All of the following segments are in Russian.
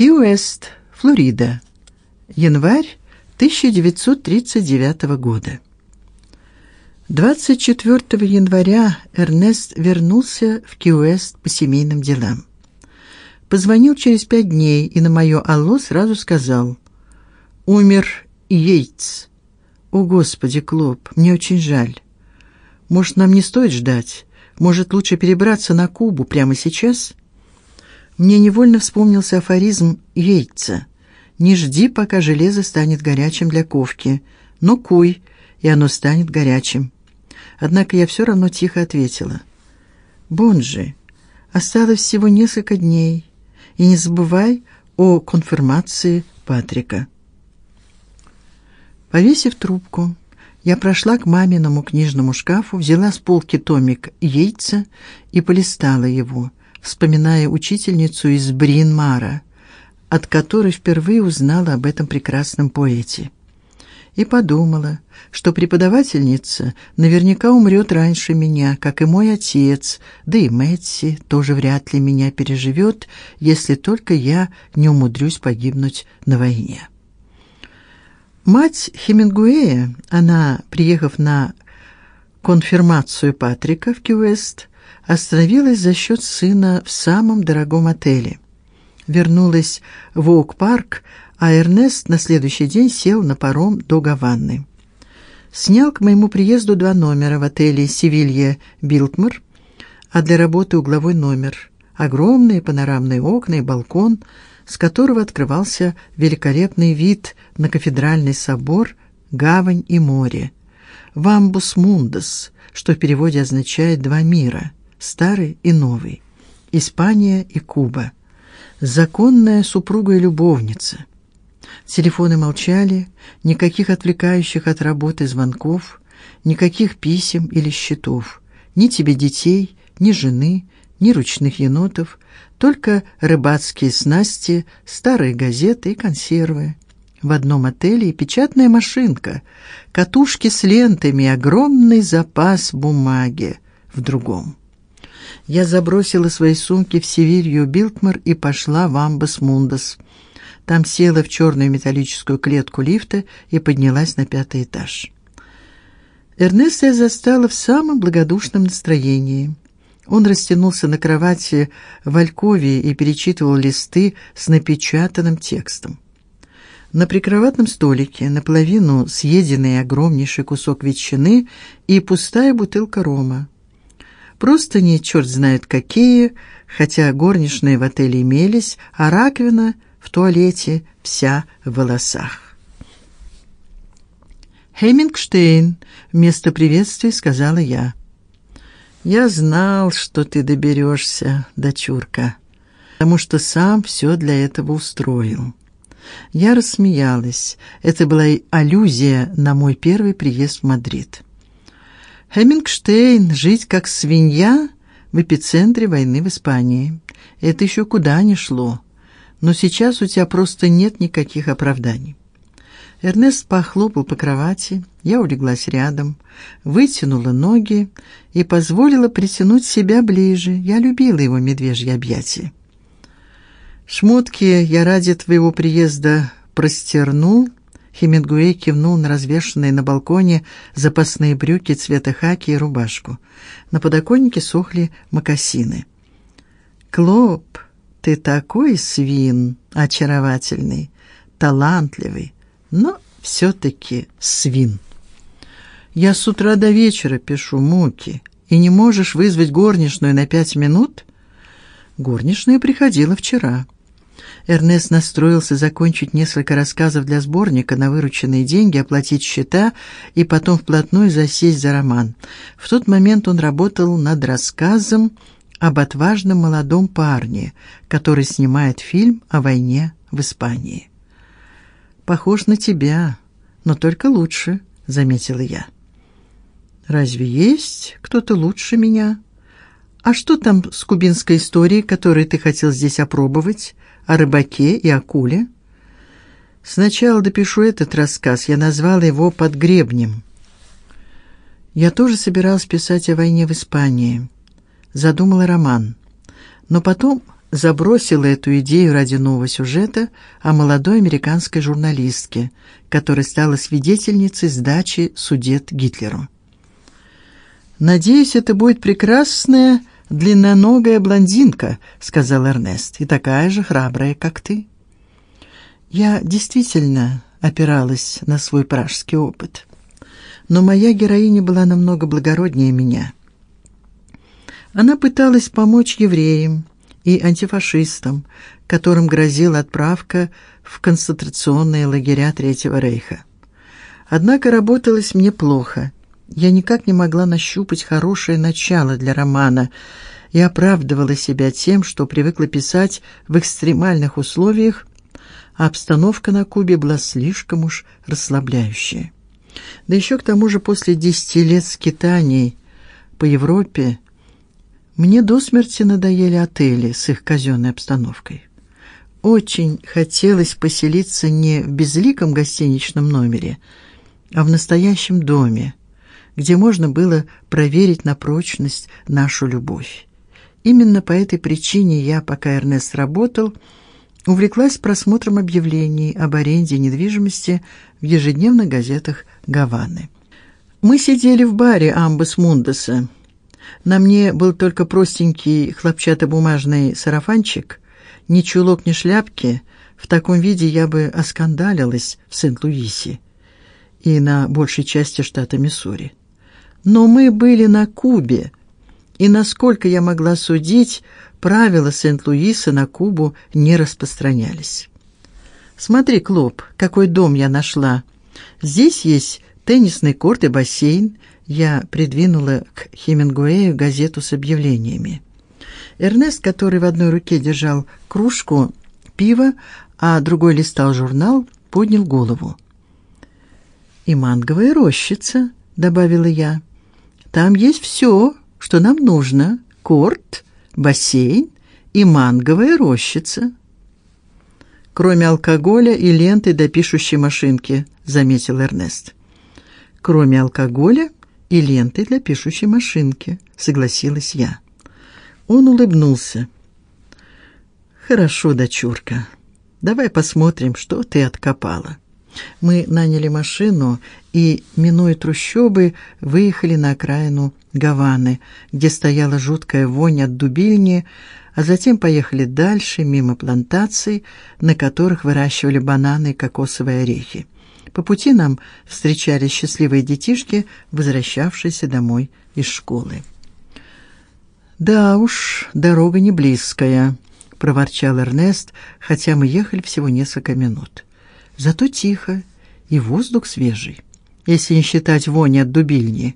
Ки-Уэст, Флорида. Январь 1939 года. 24 января Эрнест вернулся в Ки-Уэст по семейным делам. Позвонил через пять дней и на мое алло сразу сказал: "Умер Йейтс". О, господи, Клоп, мне очень жаль. Может, нам не стоит ждать? Может, лучше перебраться на Кубу прямо сейчас? Мне невольно вспомнился афоризм Йейтса: "Не жди, пока железо станет горячим для ковки, но куй, и оно станет горячим". Однако я все равно тихо ответила: "Бонжи, осталось всего несколько дней. И не забывай о конфирмации Патрика. Повесив трубку, я прошла к маминому книжному шкафу, взяла с полки томик Йейтса и полистала его, вспоминая учительницу из Бринмара, от которой впервые узнала об этом прекрасном поэте и подумала, что преподавательница наверняка умрет раньше меня, как и мой отец, да и Мэтси тоже вряд ли меня переживет, если только я не умудрюсь погибнуть на войне. Мать Хемингуэя, она, приехав на конфирмацию Патрика в Кьюэст, остановилась за счет сына в самом дорогом отеле. Вернулась в Оук-парк, а Эрнест на следующий день сел на паром до Гаваны. Снял к моему приезду два номера в отеле Севилья Билтмар, а для работы угловой номер. Огромные панорамные окна и балкон, с которого открывался великолепный вид на кафедральный собор, гавань и море. Вамбус мундус, что в переводе означает два мира, старый и новый. Испания и Куба. Законная супруга и любовница. Телефоны молчали, никаких отвлекающих от работы звонков, никаких писем или счетов, ни тебе детей, ни жены, ни ручных енотов, только рыбацкие снасти, старые газеты и консервы. В одном отеле и печатная машинка, катушки с лентами, огромный запас бумаги в другом. Я забросила свои сумки в Севилью Билтмар и пошла в Амбас Мундас. Там села в черную металлическую клетку лифта и поднялась на пятый этаж. Эрнеста я застала в самом благодушном настроении. Он растянулся на кровати в алькове и перечитывал листы с напечатанным текстом. На прикроватном столике наполовину съеденный огромнейший кусок ветчины и пустая бутылка рома. Просто не черт знает какие, хотя горничные в отеле имелись, а раковина — в туалете, вся в волосах. Хемингштейн, вместо приветствия сказала я. Я знал, что ты доберешься, дочурка, потому что сам все для этого устроил. Я рассмеялась. Это была аллюзия на мой первый приезд в Мадрид. Хемингштейн жить как свинья в эпицентре войны в Испании. Это еще куда ни шло но сейчас у тебя просто нет никаких оправданий. Эрнест похлопал по кровати, я улеглась рядом, вытянула ноги и позволила притянуть себя ближе. Я любила его медвежьи объятия. Шмотки я ради твоего приезда простернул. Хемингуэй кивнул на развешанные на балконе запасные брюки цвета хаки и рубашку. На подоконнике сохли мокасины. Клоп, ты такой свин, очаровательный, талантливый, но все таки свин. Я с утра до вечера пишу муки, и не можешь вызвать горничную на пять минут? Горничная приходила вчера. Эрнест настроился закончить несколько рассказов для сборника на вырученные деньги, оплатить счета и потом вплотную засесть за роман. В тот момент он работал над рассказом об отважном молодом парне, который снимает фильм о войне в Испании. Похож на тебя, но только лучше, заметила я. Разве есть кто-то лучше меня? А что там с кубинской историей, которую ты хотел здесь опробовать, о рыбаке и акуле? Сначала допишу этот рассказ. Я назвал его Под гребнем. Я тоже собирался писать о войне в Испании задумала роман. Но потом забросила эту идею ради нового сюжета о молодой американской журналистке, которая стала свидетельницей сдачи судет Гитлеру. Надеюсь, это будет прекрасная длинноногая блондинка, сказал Эрнест, и такая же храбрая, как ты. Я действительно опиралась на свой пражский опыт. Но моя героиня была намного благороднее меня. Она пыталась помочь евреям и антифашистам, которым грозила отправка в концентрационные лагеря Третьего рейха. Однако работалось мне плохо. Я никак не могла нащупать хорошее начало для романа и оправдывала себя тем, что привыкла писать в экстремальных условиях, а обстановка на Кубе была слишком уж расслабляющая. Да еще к тому же после десяти лет скитаний по Европе мне до смерти надоели отели с их казенной обстановкой. Очень хотелось поселиться не в безликом гостиничном номере, а в настоящем доме, где можно было проверить на прочность нашу любовь. Именно по этой причине я, пока Эрнест работал, увлеклась просмотром объявлений об аренде недвижимости в ежедневных газетах Гаваны. Мы сидели в баре Амбас Мундеса. На мне был только простенький хлопчатобумажный сарафанчик, ни чулок, ни шляпки. В таком виде я бы оскандалилась в Сент-Луисе и на большей части штата Миссури. Но мы были на Кубе, и насколько я могла судить, правила Сент-Луиса на Кубу не распространялись. Смотри, Клоп, какой дом я нашла. Здесь есть теннисный корт и бассейн. Я придвинула к Хемингуэю газету с объявлениями. Эрнест, который в одной руке держал кружку пива, а другой листал журнал, поднял голову. И манговая рощица, добавила я. Там есть все, что нам нужно: корт, бассейн и манговая рощица. Кроме алкоголя и ленты до пишущей машинки, заметил Эрнест. Кроме алкоголя и ленты для пишущей машинки, согласилась я. Он улыбнулся. Хорошо, дочурка. Давай посмотрим, что ты откопала. Мы наняли машину и, минуя трущобы, выехали на окраину Гаваны, где стояла жуткая вонь от дубильни, а затем поехали дальше мимо плантаций, на которых выращивали бананы и кокосовые орехи. По пути нам встречались счастливые детишки, возвращавшиеся домой из школы. Да уж, дорога не близкая, проворчал Эрнест, хотя мы ехали всего несколько минут. Зато тихо и воздух свежий, если не считать вони от дубильни.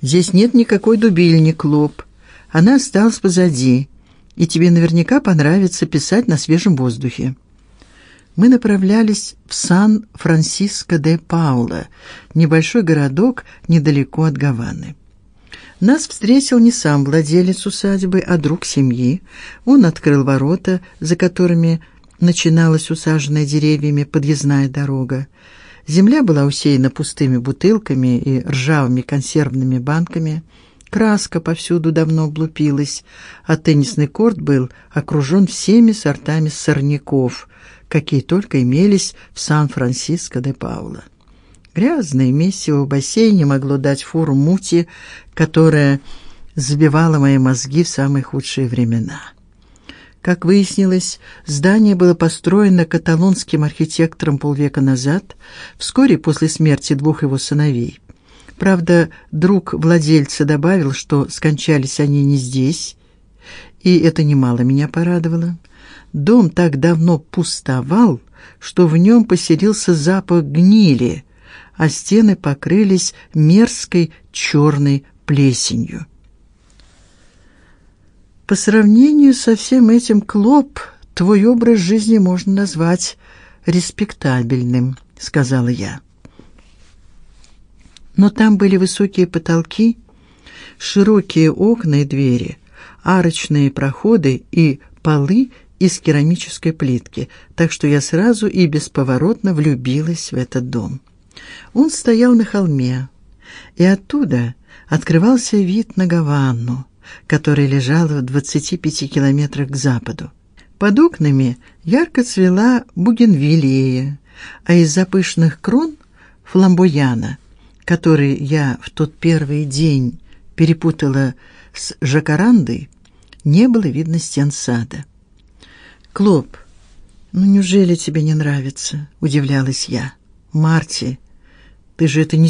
Здесь нет никакой дубильни, Клоп. Она осталась позади, и тебе наверняка понравится писать на свежем воздухе. Мы направлялись в Сан-Франциско-де-Паула, небольшой городок недалеко от Гаваны. Нас встретил не сам владелец усадьбы, а друг семьи. Он открыл ворота, за которыми начиналась усаженная деревьями подъездная дорога. Земля была усеяна пустыми бутылками и ржавыми консервными банками. Краска повсюду давно облупилась, а теннисный корт был окружен всеми сортами сорняков, какие только имелись в Сан-Франциско-де-Паула. Грязное месиво в бассейне могло дать фору мути, которая забивала мои мозги в самые худшие времена. Как выяснилось, здание было построено каталонским архитектором полвека назад, вскоре после смерти двух его сыновей. Правда, друг владельца добавил, что скончались они не здесь, и это немало меня порадовало. Дом так давно пустовал, что в нем поселился запах гнили, а стены покрылись мерзкой черной плесенью. По сравнению со всем этим, Клоп, твой образ жизни можно назвать респектабельным, сказала я. Но там были высокие потолки, широкие окна и двери, арочные проходы и полы из керамической плитки, так что я сразу и бесповоротно влюбилась в этот дом. Он стоял на холме, и оттуда открывался вид на Гавану, которая лежала в 25 километрах к западу. Под окнами ярко цвела бугенвиллея, а из-за пышных крон фламбояна, который я в тот первый день перепутала с жакарандой, не было видно стен сада. Клоп, ну неужели тебе не нравится? удивлялась я. Марти, ты же это не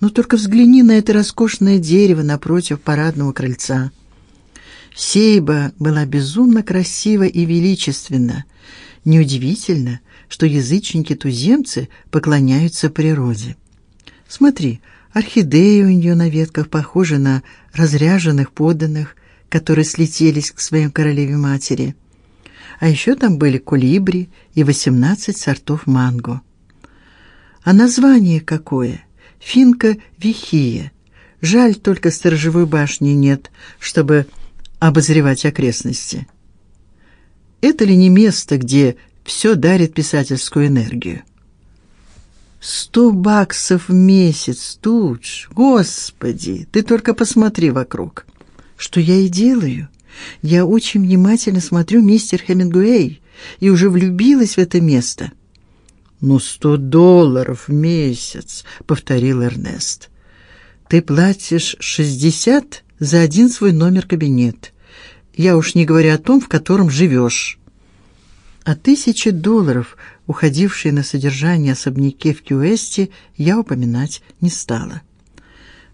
Ну только взгляни на это роскошное дерево напротив парадного крыльца. Сейба была безумно красива и величественна. Неудивительно, что язычники-туземцы поклоняются природе. Смотри, орхидеи у нее на ветках похожи на разряженных подданных, которые слетелись к своей королеве-матери. А еще там были колибри и восемнадцать сортов манго. А название какое? Финка вихия. Жаль, только сторожевой башни нет, чтобы обозревать окрестности. Это ли не место, где все дарит писательскую энергию? Сто баксов в месяц, Тудж. Господи, ты только посмотри вокруг. Что я и делаю. Я очень внимательно смотрю мистер Хемингуэй и уже влюбилась в это место. Ну, сто долларов в месяц, повторил Эрнест. Ты платишь шестьдесят за один свой номер кабинет. Я уж не говорю о том, в котором живешь. А тысячи долларов, уходившие на содержание особняке в Кьюэсте, я упоминать не стала.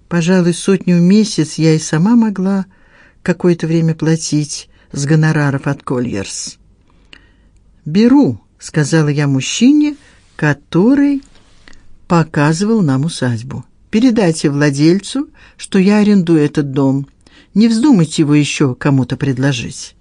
Пожалуй, сотню в месяц я и сама могла какое-то время платить с гонораров от Кольерс. Беру, сказала я мужчине, который показывал нам усадьбу. Передайте владельцу, что я арендую этот дом. Не вздумайте его еще кому-то предложить.